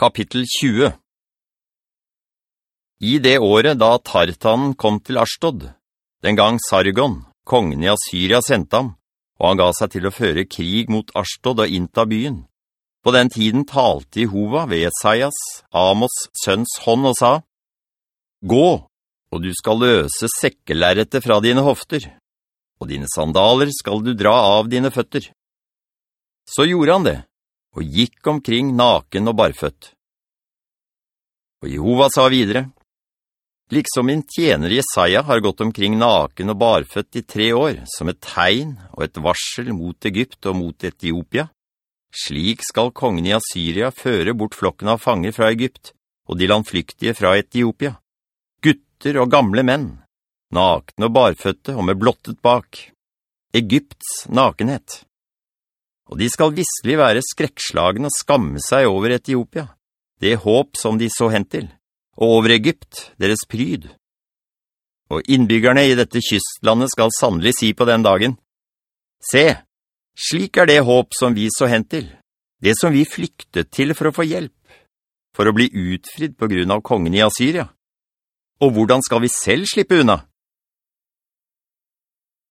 Kapittel 20 I det året da Tartan kom til Ashtod, den gang Sargon, kongen i Assyria, sendte ham, og han ga seg til å føre krig mot Ashtod og innta byen. På den tiden talte Jehova ved Esaias, Amos sønns hånd og sa, «Gå, og du skal løse sekkelærete fra dine hofter, og dine sandaler skal du dra av dine føtter.» Så gjorde han det og gikk omkring naken og barføtt. Og Jehova sa videre, «Liksom min tjener Jesaja har gått omkring naken og barføtt i tre år, som et tegn og et varsel mot Egypt og mot Etiopia, slik skal kongen i Assyria føre bort flokken av fanger fra Egypt, og de landflyktige fra Etiopia, gutter og gamle menn, nakne og barføtte og med blottet bak. Egypts nakenhet.» Og de skal visselig være skrekkslagen og skamme seg over Etiopia, det håp som de så hen til, og over Egypt, deres pryd. Og innbyggerne i dette kystlandet skal sannelig si på den dagen, «Se, slik er det håp som vi så hen til, det som vi flyktet til for å få hjelp, for å bli utfridd på grunn av kongen i Assyria. Og hvordan skal vi selv slippe unna?»